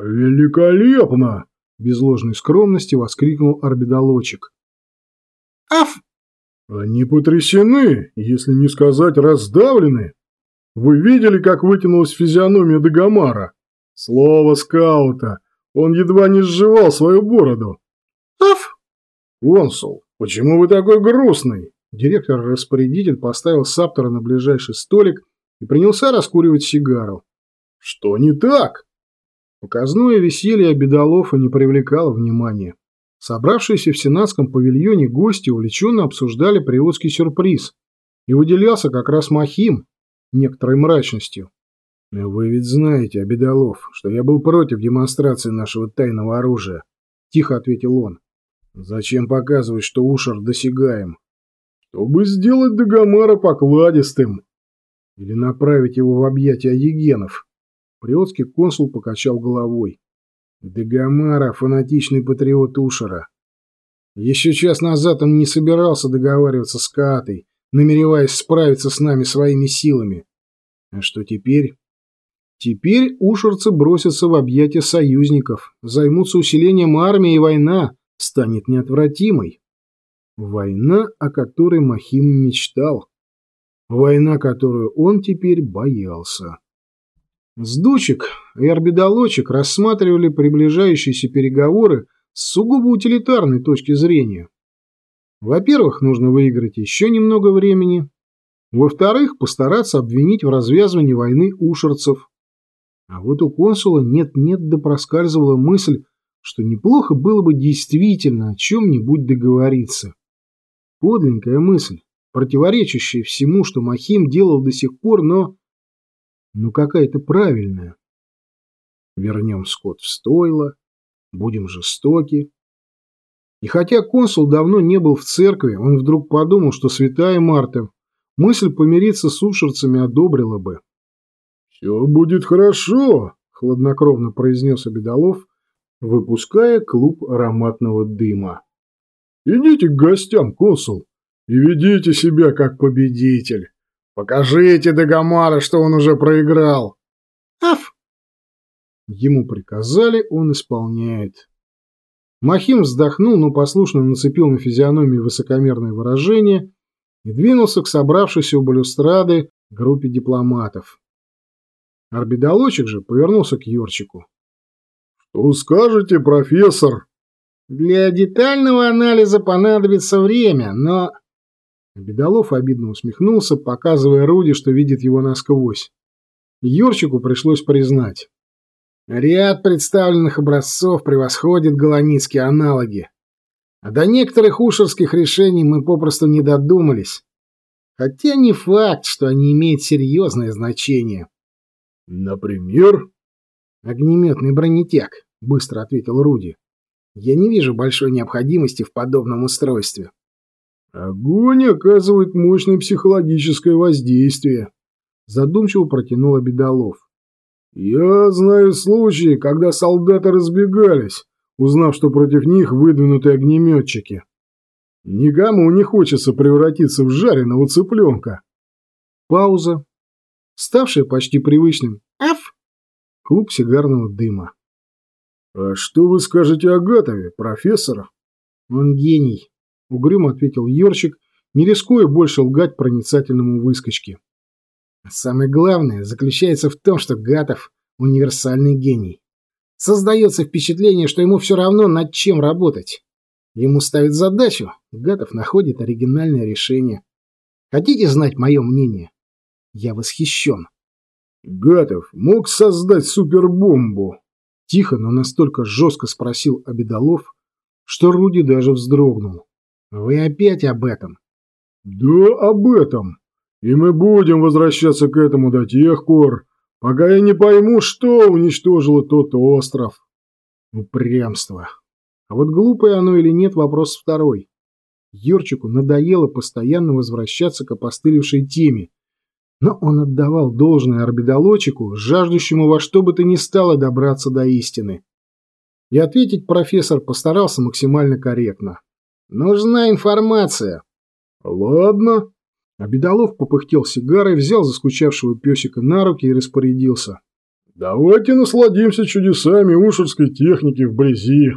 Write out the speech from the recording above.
«Великолепно!» – без ложной скромности воскликнул орбидолочек. «Аф!» «Они потрясены, если не сказать раздавлены. Вы видели, как вытянулась физиономия Дагомара? Слово скаута! Он едва не сживал свою бороду!» «Аф!» «Консул, почему вы такой грустный?» Директор-распорядитель поставил Саптора на ближайший столик и принялся раскуривать сигару. «Что не так?» Показное веселье обедолов не привлекало внимания. Собравшиеся в сенатском павильоне гости увлеченно обсуждали приотский сюрприз, и выделялся как раз Махим некоторой мрачностью. «Вы ведь знаете, Обедолов, что я был против демонстрации нашего тайного оружия», — тихо ответил он. «Зачем показывать, что Ушар досягаем? Чтобы сделать Дагомара покладистым или направить его в объятия егенов». Приотский консул покачал головой. Дагомара — фанатичный патриот Ушера. Еще час назад он не собирался договариваться с Каатой, намереваясь справиться с нами своими силами. А что теперь? Теперь ушерцы бросятся в объятия союзников, займутся усилением армии, и война станет неотвратимой. Война, о которой Махим мечтал. Война, которую он теперь боялся. Сдучек и орбидолочек рассматривали приближающиеся переговоры с сугубо утилитарной точки зрения. Во-первых, нужно выиграть еще немного времени. Во-вторых, постараться обвинить в развязывании войны ушерцев. А вот у консула нет-нет да проскальзывала мысль, что неплохо было бы действительно о чем-нибудь договориться. Подленькая мысль, противоречащая всему, что Махим делал до сих пор, но но какая-то правильная. Вернем скот в стойло, будем жестоки. И хотя консул давно не был в церкви, он вдруг подумал, что святая Марта мысль помириться с ушерцами одобрила бы. «Все будет хорошо», — хладнокровно произнес Обедолов, выпуская клуб ароматного дыма. «Идите к гостям, консул, и ведите себя как победитель». Покажите Дагомара, что он уже проиграл. Аф! Ему приказали, он исполняет. Махим вздохнул, но послушно нацепил на физиономию высокомерное выражение и двинулся к собравшейся у балюстрады группе дипломатов. Арбидолочек же повернулся к Йорчику. «Что скажете, профессор?» «Для детального анализа понадобится время, но...» Бедолов обидно усмехнулся, показывая Руди, что видит его насквозь. Юрчику пришлось признать. Ряд представленных образцов превосходит голоницкие аналоги. А до некоторых ушерских решений мы попросту не додумались. Хотя не факт, что они имеют серьезное значение. Например? Огнеметный бронетяг, быстро ответил Руди. Я не вижу большой необходимости в подобном устройстве. Огонь оказывает мощное психологическое воздействие, задумчиво протянул Обедолов. Я знаю случаи, когда солдаты разбегались, узнав, что против них выдвинуты огнеметчики. Никому не хочется превратиться в жареного цыпленка. Пауза, ставшая почти привычным «Аф!» клуб сигарного дыма. «А что вы скажете о Гатове, профессор?» «Он гений», — угрюмо ответил Йорчик, не рискуя больше лгать проницательному выскочке. «Самое главное заключается в том, что Гатов — универсальный гений. Создается впечатление, что ему все равно над чем работать. Ему ставят задачу, Гатов находит оригинальное решение. Хотите знать мое мнение? Я восхищен». «Гатов мог создать супербомбу?» Тихо, но настолько жестко спросил Обедолов, что Руди даже вздрогнул. Вы опять об этом? Да, об этом. И мы будем возвращаться к этому до тех пор, пока я не пойму, что уничтожило тот остров. Упрямство. А вот глупое оно или нет, вопрос второй. Юрчику надоело постоянно возвращаться к опостылевшей теме, но он отдавал должное орбидолочику, жаждущему во что бы то ни стало добраться до истины. И ответить профессор постарался максимально корректно. Нужна информация. Ладно. Обедолов попыхтел сигарой, взял заскучавшего песика на руки и распорядился. Давайте насладимся чудесами ушерской техники вблизи.